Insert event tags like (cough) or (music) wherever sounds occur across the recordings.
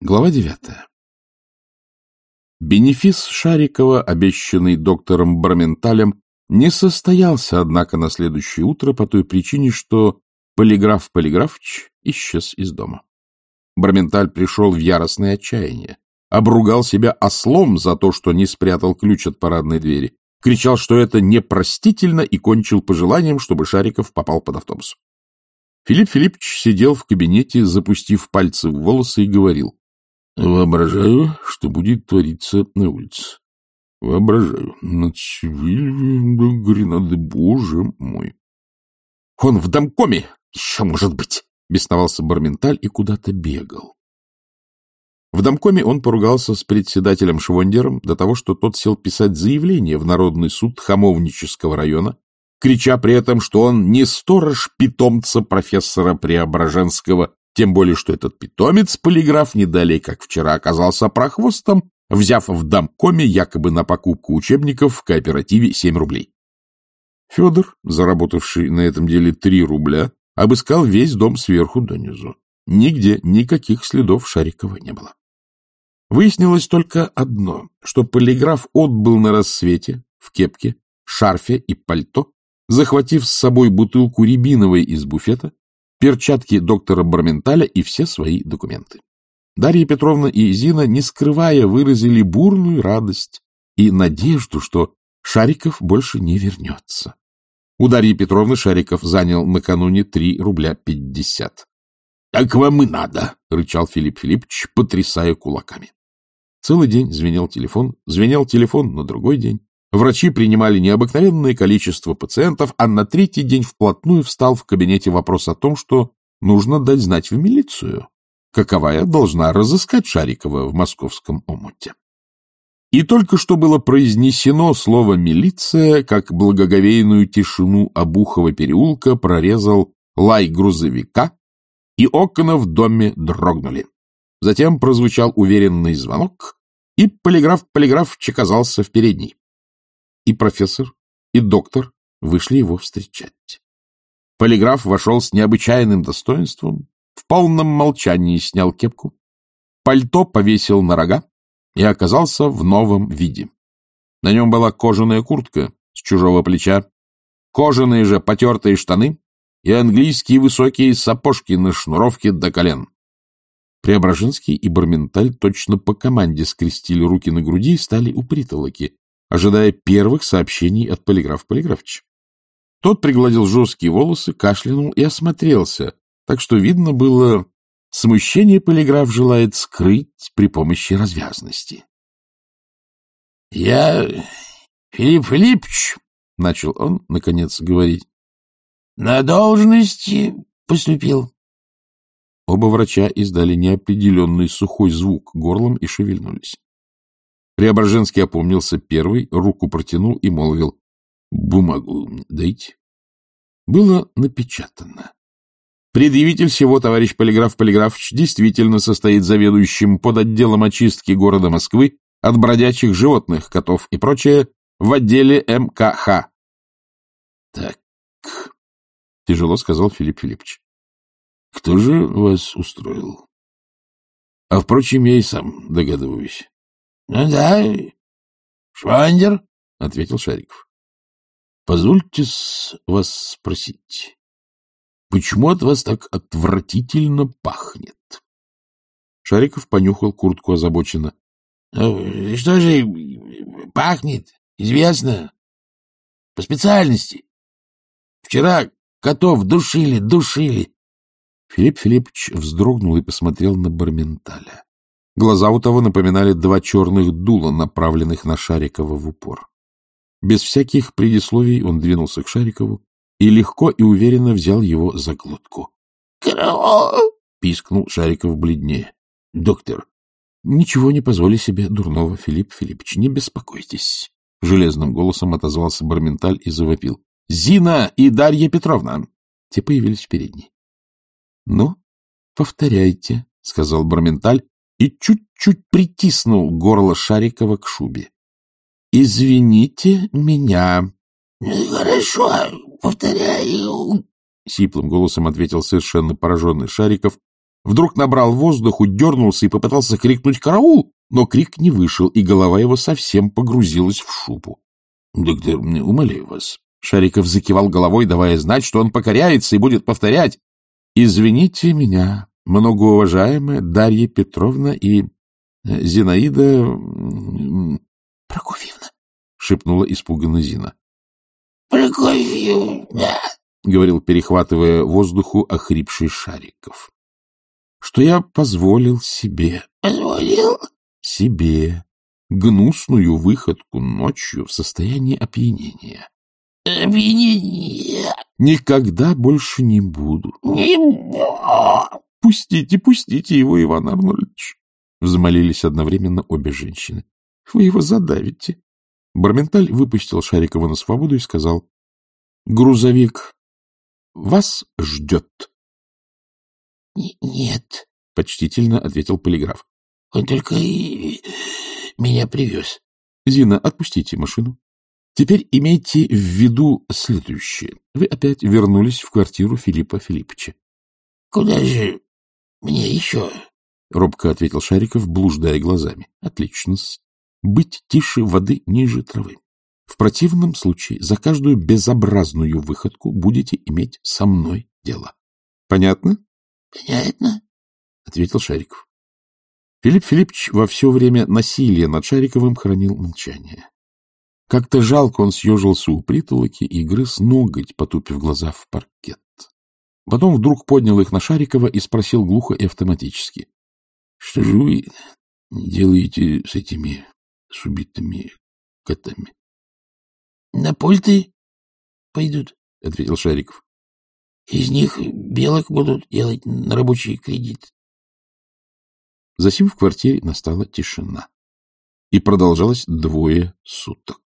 Глава девятая. Бенефис Шарикова, обещанный доктором Барменталем, не состоялся, однако, на следующее утро по той причине, что полиграф Полиграфович исчез из дома. Барменталь пришел в яростное отчаяние, обругал себя ослом за то, что не спрятал ключ от парадной двери, кричал, что это непростительно, и кончил пожеланием, чтобы Шариков попал под автобус. Филипп Филиппович сидел в кабинете, запустив пальцы в волосы, и говорил. Воображаю, что будет твориться на улице. Воображаю. Нацвиль гренады, боже мой. — Он в домкоме! Еще может быть! — бесновался Барменталь и куда-то бегал. В домкоме он поругался с председателем Швондером до того, что тот сел писать заявление в Народный суд Хамовнического района, крича при этом, что он не сторож питомца профессора Преображенского тем более, что этот питомец-полиграф не далее, как вчера, оказался прохвостом, взяв в домкоме якобы на покупку учебников в кооперативе 7 рублей. Федор, заработавший на этом деле 3 рубля, обыскал весь дом сверху донизу. Нигде никаких следов Шарикова не было. Выяснилось только одно, что полиграф отбыл на рассвете, в кепке, шарфе и пальто, захватив с собой бутылку рябиновой из буфета, перчатки доктора Барменталя и все свои документы. Дарья Петровна и Зина, не скрывая, выразили бурную радость и надежду, что Шариков больше не вернется. У Дарьи Петровны Шариков занял накануне три рубля пятьдесят. — Так вам и надо, — рычал Филипп Филиппович, потрясая кулаками. Целый день звенел телефон, звенел телефон на другой день. Врачи принимали необыкновенное количество пациентов, а на третий день вплотную встал в кабинете вопрос о том, что нужно дать знать в милицию, каковая должна разыскать Шарикова в московском омуте. И только что было произнесено слово «милиция», как благоговейную тишину Обухова переулка прорезал лай грузовика, и окна в доме дрогнули. Затем прозвучал уверенный звонок, и полиграф Полиграфович оказался в передней и профессор, и доктор вышли его встречать. Полиграф вошел с необычайным достоинством, в полном молчании снял кепку, пальто повесил на рога и оказался в новом виде. На нем была кожаная куртка с чужого плеча, кожаные же потертые штаны и английские высокие сапожки на шнуровке до колен. Преображенский и Барменталь точно по команде скрестили руки на груди и стали у притолоки, ожидая первых сообщений от полиграф Полиграфовича. Тот пригладил жесткие волосы, кашлянул и осмотрелся, так что видно было, смущение полиграф желает скрыть при помощи развязности. — Я Филипп Филиппович, — начал он, наконец, говорить, — на должности поступил. Оба врача издали неопределенный сухой звук горлом и шевельнулись. Преображенский опомнился первый, руку протянул и молвил. — Бумагу дайте. Было напечатано. Предъявитель всего, товарищ Полиграф Полиграфович, действительно состоит заведующим под отделом очистки города Москвы от бродячих животных, котов и прочее в отделе МКХ. — Так, — тяжело сказал Филипп Филиппович. — Кто же вас устроил? — А, впрочем, я и сам догадываюсь. — Ну да, Швандер, — ответил Шариков. — Позвольте вас спросить, почему от вас так отвратительно пахнет? Шариков понюхал куртку озабоченно. Ну, — Что же пахнет? Известно. По специальности. Вчера котов душили, душили. Филипп Филиппович вздрогнул и посмотрел на Барменталя. Глаза у того напоминали два черных дула, направленных на Шарикова в упор. Без всяких предисловий он двинулся к Шарикову и легко и уверенно взял его за глотку. — пискнул Шариков бледнее. — Доктор, ничего не позволи себе дурного, Филипп Филиппович, не беспокойтесь. Железным голосом отозвался Барменталь и завопил. — Зина и Дарья Петровна! Те появились в передней. — Ну, повторяйте, — сказал Барменталь и чуть-чуть притиснул горло Шарикова к шубе. — Извините меня. — Хорошо, повторяю, — сиплым голосом ответил совершенно пораженный Шариков, Вдруг набрал воздуху, дернулся и попытался крикнуть «Караул!», но крик не вышел, и голова его совсем погрузилась в шубу. — Доктор, умоляю вас. Шариков закивал головой, давая знать, что он покоряется и будет повторять. — Извините меня, многоуважаемая Дарья Петровна и э, Зинаида... — Прокофьевна, — шепнула испуганно Зина. — Прокофьевна, — говорил, перехватывая воздуху охрипший Шариков. — Что я позволил себе. — Позволил? — Себе. Гнусную выходку ночью в состоянии опьянения. — Опьянение. — Никогда больше не буду. — Не буду. — Пустите, пустите его, Иван Арнольдович! — взмолились одновременно обе женщины. — Вы его задавите. Барменталь выпустил Шарикова на свободу и сказал. — Грузовик вас ждет. — Нет, — почтительно ответил полиграф. — Он только и меня привез. — Зина, отпустите машину. Теперь имейте в виду следующее. Вы опять вернулись в квартиру Филиппа Филипповича. — Куда же мне еще? — робко ответил Шариков, блуждая глазами. — Отлично. -с. Быть тише воды ниже травы. В противном случае за каждую безобразную выходку будете иметь со мной дело. Понятно? — Понятно, — ответил Шариков. Филипп Филиппович во все время насилия над Шариковым хранил молчание. Как-то жалко он съежился у притолоки и грыз ноготь, потупив глаза в паркет. Потом вдруг поднял их на Шарикова и спросил глухо и автоматически. — Что же вы делаете с этими с убитыми котами? — На пульты пойдут, — ответил Шариков. — Из них белок будут делать на рабочий кредит. Затем в квартире настала тишина. И продолжалось двое суток.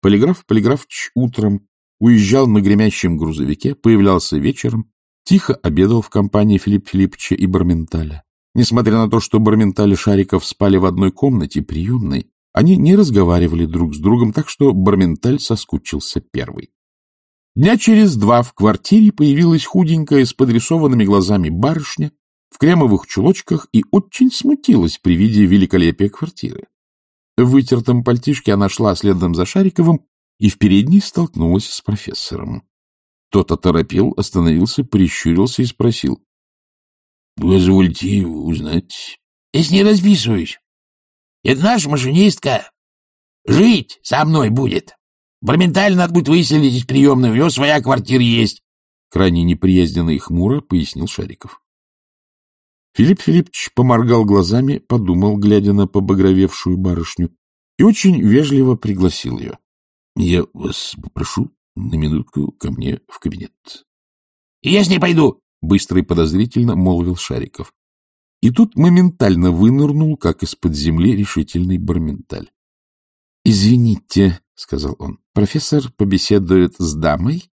Полиграф Полиграфович утром уезжал на гремящем грузовике, появлялся вечером, тихо обедал в компании Филиппа Филипповича и Барменталя. Несмотря на то, что Барменталь и Шариков спали в одной комнате, приемной, они не разговаривали друг с другом, так что Барменталь соскучился первый. Дня через два в квартире появилась худенькая с подрисованными глазами барышня в кремовых чулочках и очень смутилась при виде великолепия квартиры. В вытертом пальтишке она шла следом за Шариковым и в передней столкнулась с профессором. Тот оторопел, остановился, прищурился и спросил. — Позвольте узнать. — Я с ней расписываюсь. Это наша машинистка. Жить со мной будет. Моментально надо будет выселить из приемной. У него своя квартира есть. Крайне неприязненно и хмуро пояснил Шариков. Филипп Филиппович поморгал глазами, подумал, глядя на побагровевшую барышню, и очень вежливо пригласил ее. — Я вас попрошу на минутку ко мне в кабинет. — Я с ней пойду! — быстро и подозрительно молвил Шариков. И тут моментально вынырнул, как из-под земли, решительный барменталь. — Извините, — сказал он, — профессор побеседует с дамой,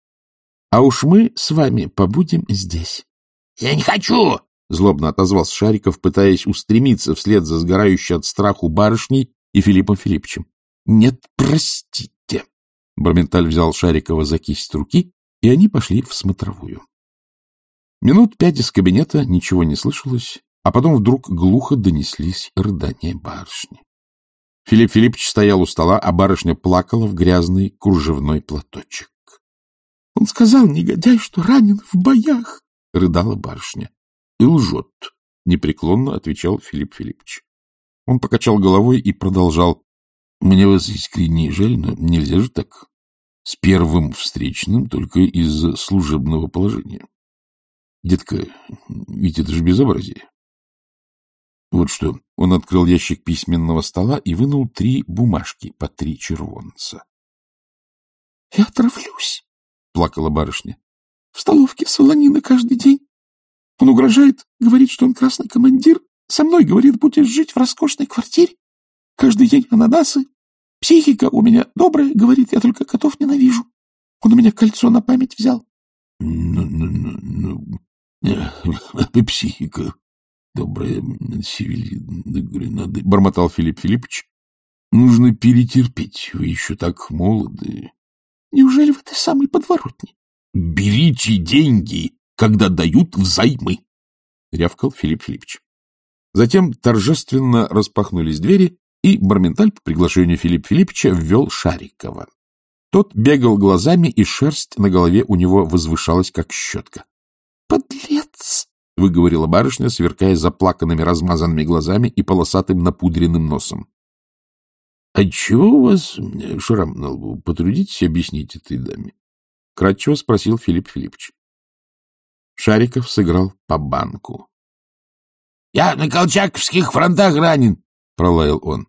а уж мы с вами побудем здесь. — Я не хочу! — злобно отозвался Шариков, пытаясь устремиться вслед за сгорающей от страху барышней и Филиппом Филипповичем. — Нет, простите. Барменталь взял Шарикова за кисть руки, и они пошли в смотровую. Минут пять из кабинета ничего не слышалось, а потом вдруг глухо донеслись рыдания барышни. Филипп Филиппович стоял у стола, а барышня плакала в грязный кружевной платочек. — Он сказал, негодяй, что ранен в боях, — рыдала барышня. — И лжет, — непреклонно отвечал Филипп Филиппович. Он покачал головой и продолжал. — Мне вас искренне жаль, но нельзя же так. С первым встречным только из служебного положения. Детка, ведь это же безобразие. Вот что, он открыл ящик письменного стола и вынул три бумажки по три червонца. — Я отравлюсь, — плакала барышня. — В столовке солонина каждый день. Он угрожает, говорит, что он красный командир. Со мной, говорит, будешь жить в роскошной квартире. Каждый день ананасы. Психика у меня добрая, говорит, я только котов ненавижу. Он у меня кольцо на память взял. Ну, ну, ну, (laughs) психика добрая, надо, бормотал Филипп Филиппович. Нужно перетерпеть, вы еще так молоды. Неужели вы ты самый подворотни? Берите деньги, когда дают взаймы. — рявкал Филипп Филиппович. Затем торжественно распахнулись двери, и Барменталь по приглашению Филиппа Филипповича ввел Шарикова. Тот бегал глазами, и шерсть на голове у него возвышалась, как щетка. — Подлец! — выговорила барышня, сверкая заплаканными размазанными глазами и полосатым напудренным носом. — Отчего у вас шрам на лбу? Потрудитесь объяснить этой даме. — кратчево спросил Филипп Филиппович. Шариков сыграл по банку. — Я на колчаковских фронтах ранен, — пролаял он.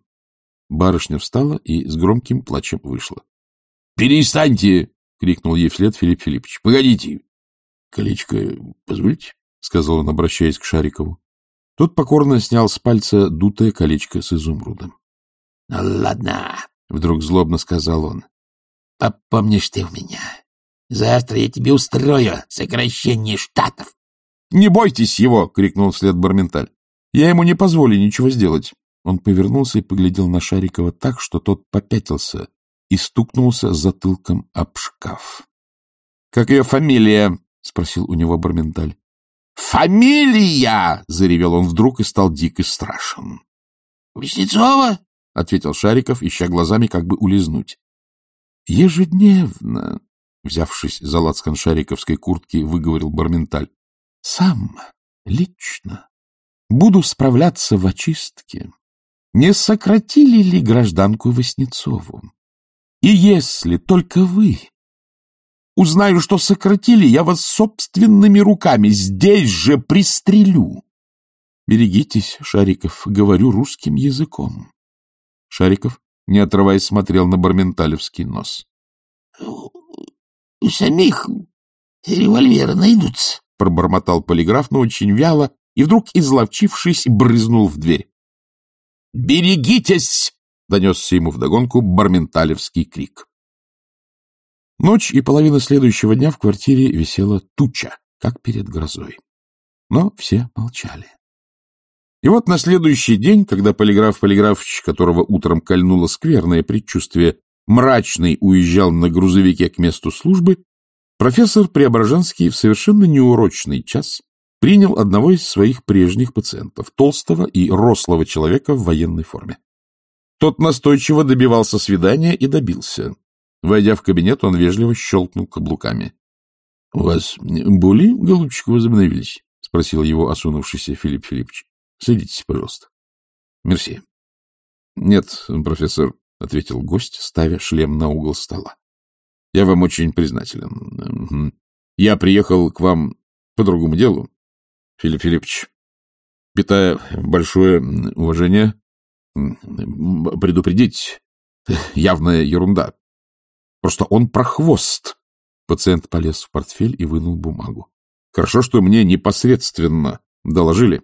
Барышня встала и с громким плачем вышла. — Перестаньте! — крикнул ей вслед Филипп Филиппович. — Погодите! — Колечко, позвольте, — сказал он, обращаясь к Шарикову. Тот покорно снял с пальца дутое колечко с изумрудом. — Ну, ладно, — вдруг злобно сказал он. — Попомнишь ты у меня. Завтра я тебе устрою сокращение штатов. — Не бойтесь его! — крикнул вслед Барменталь. — Я ему не позволю ничего сделать. Он повернулся и поглядел на Шарикова так, что тот попятился и стукнулся затылком об шкаф. — Как ее фамилия? — спросил у него Барменталь. — Фамилия! — заревел он вдруг и стал дико страшен. — Веснецова? — ответил Шариков, ища глазами, как бы улизнуть. — Ежедневно, взявшись за лацкан шариковской куртки, выговорил Барменталь. — Сам, лично, буду справляться в очистке. Не сократили ли гражданку Васнецову? И если только вы узнаю, что сократили, я вас собственными руками здесь же пристрелю. Берегитесь, Шариков, говорю русским языком. Шариков, не отрываясь, смотрел на Барменталевский нос. — У самих револьверы найдутся, — пробормотал полиграф, но очень вяло, и вдруг, изловчившись, брызнул в дверь. «Берегитесь!» — донесся ему вдогонку барменталевский крик. Ночь и половина следующего дня в квартире висела туча, как перед грозой. Но все молчали. И вот на следующий день, когда полиграф Полиграфович, которого утром кольнуло скверное предчувствие, мрачный уезжал на грузовике к месту службы, профессор Преображенский в совершенно неурочный час принял одного из своих прежних пациентов, толстого и рослого человека в военной форме. Тот настойчиво добивался свидания и добился. Войдя в кабинет, он вежливо щелкнул каблуками. — У вас боли, голубчик, возобновились? — спросил его осунувшийся Филипп Филиппович. — Садитесь, пожалуйста. — Мерси. — Нет, профессор, — ответил гость, ставя шлем на угол стола. — Я вам очень признателен. Я приехал к вам по другому делу. Филипп Филиппович, питая большое уважение, предупредить, (laughs) явная ерунда. Просто он прохвост. Пациент полез в портфель и вынул бумагу. Хорошо, что мне непосредственно доложили.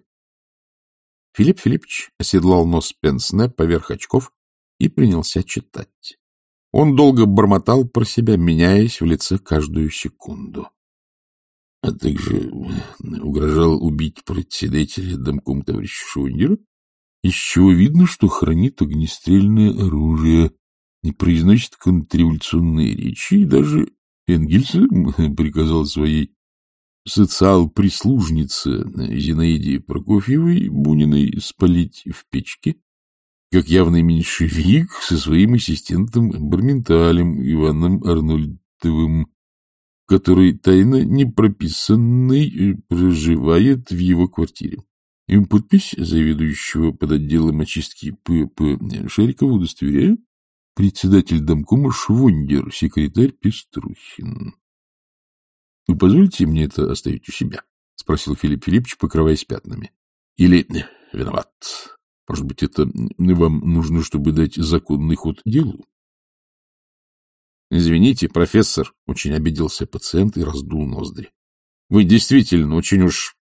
Филипп Филиппович оседлал нос Пенсне поверх очков и принялся читать. Он долго бормотал про себя, меняясь в лице каждую секунду а также угрожал убить председателя домком товарища Швондера, из чего видно, что хранит огнестрельное оружие, не произносит контрреволюционные речи, и даже Энгельс приказал своей социал-прислужнице Зинаиде Прокофьевой Буниной спалить в печке, как явный меньшевик со своим ассистентом Барменталем Иваном Арнольдовым, который тайно непрописанный э, проживает в его квартире. И подпись заведующего подотделом очистки П.П. Шарикова удостоверяю. Председатель домкома Швондер, секретарь Пеструхин. — Вы позволите мне это оставить у себя? — спросил Филипп Филиппович, покрываясь пятнами. — Или виноват? Может быть, это вам нужно, чтобы дать законный ход делу? — Извините, профессор, — очень обиделся пациент и раздул ноздри. — Вы действительно очень уж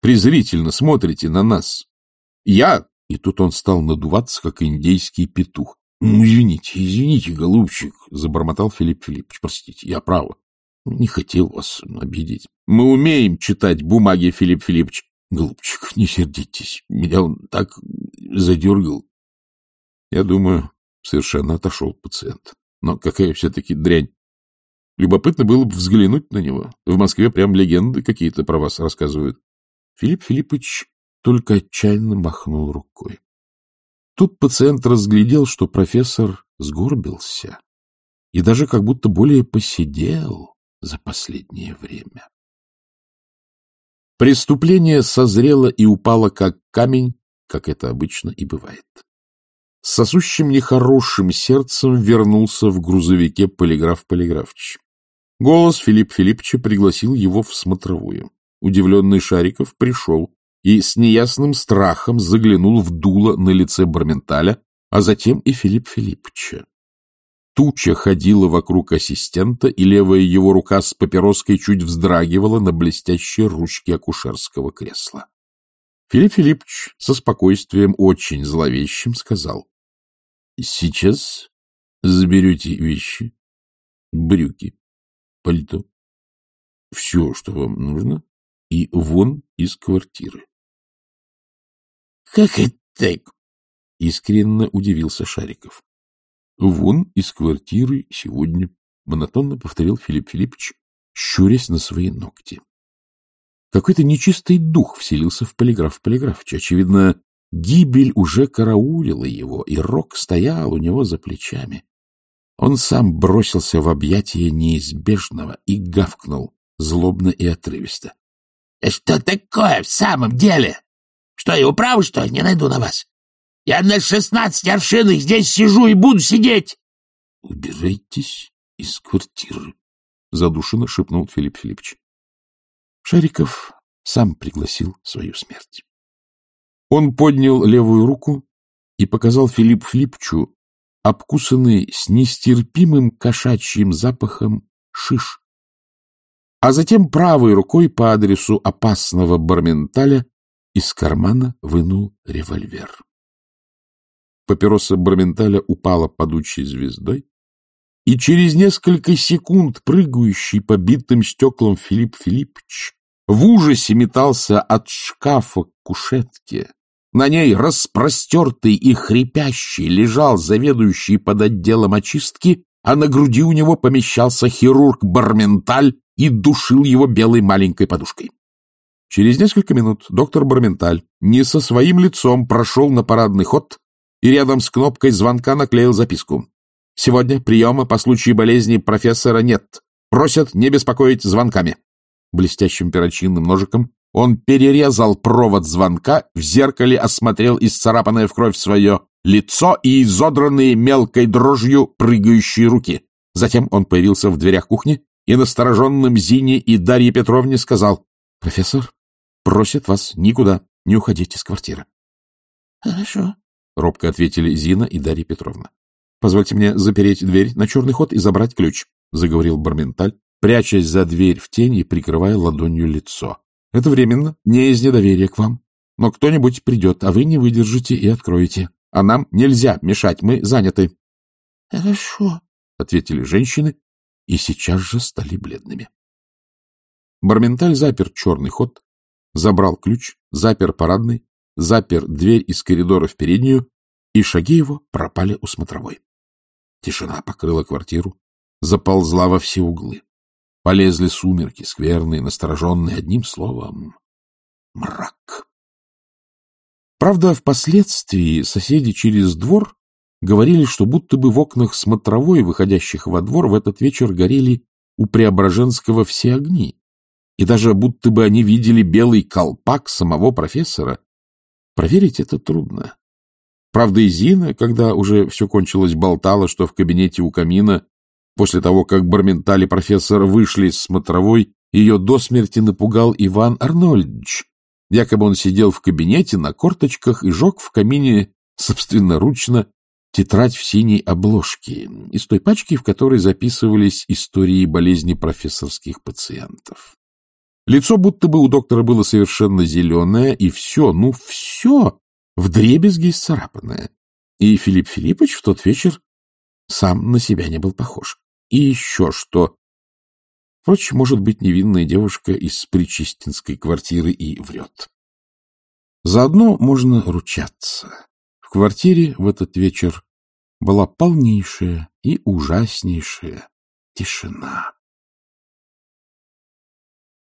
презрительно смотрите на нас. Я... И тут он стал надуваться, как индейский петух. — Ну, извините, извините, голубчик, — забормотал Филипп Филиппович. — Простите, я право. Не хотел вас обидеть. Мы умеем читать бумаги, Филипп Филиппович. Голубчик, не сердитесь. Меня он так задергал. Я думаю, совершенно отошел пациент. Но какая все-таки дрянь. Любопытно было бы взглянуть на него. В Москве прям легенды какие-то про вас рассказывают. Филипп Филиппович только отчаянно махнул рукой. Тут пациент разглядел, что профессор сгорбился и даже как будто более посидел за последнее время. Преступление созрело и упало как камень, как это обычно и бывает. С сосущим нехорошим сердцем вернулся в грузовике полиграф Полиграфович. Голос Филипп Филипповича пригласил его в смотровую. Удивленный Шариков пришел и с неясным страхом заглянул в дуло на лице Барменталя, а затем и Филипп Филипповича. Туча ходила вокруг ассистента, и левая его рука с папироской чуть вздрагивала на блестящей ручке акушерского кресла. Филипп Филиппович со спокойствием очень зловещим сказал. — Сейчас заберете вещи, брюки, пальто, все, что вам нужно, и вон из квартиры. — Как это так? — искренне удивился Шариков. — Вон из квартиры сегодня, — монотонно повторил Филипп Филиппович, щурясь на свои ногти. Какой-то нечистый дух вселился в полиграф Полиграфович. Очевидно, гибель уже караулила его, и рог стоял у него за плечами. Он сам бросился в объятия неизбежного и гавкнул злобно и отрывисто. — Что такое в самом деле? Что, я управу, что ли, не найду на вас? Я на шестнадцать аршинах здесь сижу и буду сидеть. — Убирайтесь из квартиры, — задушенно шепнул Филипп Филиппович. Шариков сам пригласил свою смерть. Он поднял левую руку и показал Филипп Филиппчу обкусанный с нестерпимым кошачьим запахом шиш. А затем правой рукой по адресу опасного Барменталя из кармана вынул револьвер. Папироса Барменталя упала падучей звездой, и через несколько секунд прыгающий по битым стеклам Филипп Филиппович в ужасе метался от шкафа к кушетке. На ней, распростертый и хрипящий, лежал заведующий под отделом очистки, а на груди у него помещался хирург Барменталь и душил его белой маленькой подушкой. Через несколько минут доктор Барменталь не со своим лицом прошел на парадный ход и рядом с кнопкой звонка наклеил записку. Сегодня приема по случаю болезни профессора нет. Просят не беспокоить звонками. Блестящим перочинным ножиком он перерезал провод звонка, в зеркале осмотрел исцарапанное в кровь свое лицо и изодранные мелкой дрожью прыгающие руки. Затем он появился в дверях кухни и настороженным Зине и Дарье Петровне сказал, «Профессор просит вас никуда не уходить из квартиры». «Хорошо», — робко ответили Зина и Дарья Петровна. — Позвольте мне запереть дверь на черный ход и забрать ключ, — заговорил Барменталь, прячась за дверь в тень и прикрывая ладонью лицо. — Это временно, не из недоверия к вам. Но кто-нибудь придет, а вы не выдержите и откроете. А нам нельзя мешать, мы заняты. — Хорошо, — ответили женщины и сейчас же стали бледными. Барменталь запер черный ход, забрал ключ, запер парадный, запер дверь из коридора в переднюю, и шаги его пропали у смотровой. Тишина покрыла квартиру, заползла во все углы. Полезли сумерки, скверные, настороженные, одним словом — мрак. Правда, впоследствии соседи через двор говорили, что будто бы в окнах смотровой, выходящих во двор, в этот вечер горели у Преображенского все огни, и даже будто бы они видели белый колпак самого профессора, Проверить это трудно. Правда, и Зина, когда уже все кончилось, болтала, что в кабинете у камина, после того, как Барменталь и профессор вышли с смотровой, ее до смерти напугал Иван Арнольдович. Якобы он сидел в кабинете на корточках и жег в камине собственноручно тетрадь в синей обложке из той пачки, в которой записывались истории болезни профессорских пациентов. Лицо будто бы у доктора было совершенно зеленое, и все, ну все, вдребезги исцарапанное. И Филипп Филиппович в тот вечер сам на себя не был похож. И еще что. Впрочем, может быть, невинная девушка из причистинской квартиры и врет. Заодно можно ручаться. В квартире в этот вечер была полнейшая и ужаснейшая тишина.